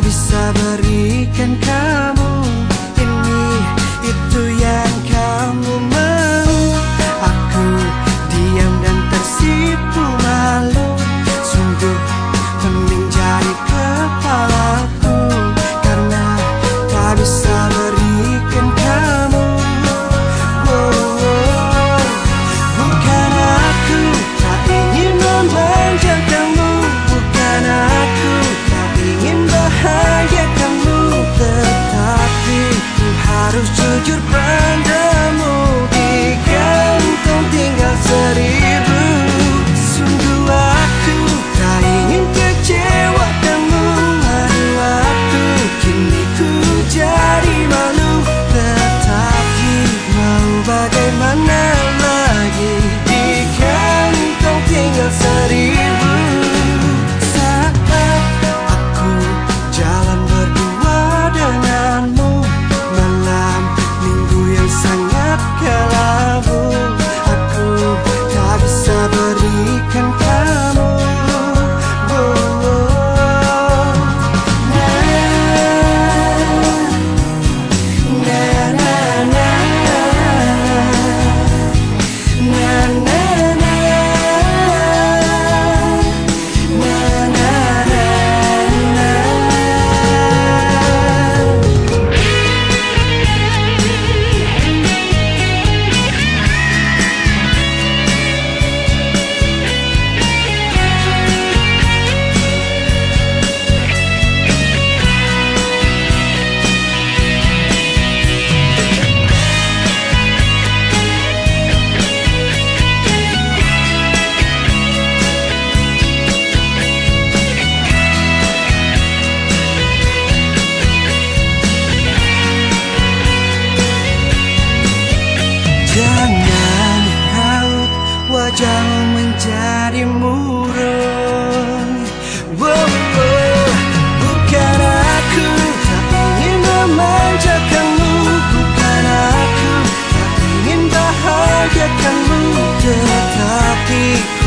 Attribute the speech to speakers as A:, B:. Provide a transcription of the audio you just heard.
A: bisa berikan kamu to your ber jauh menjadi murung wow, wow. Bukan aku tak ingin memanjakanmu Bukan aku tak ingin bahagiakanmu Tetapi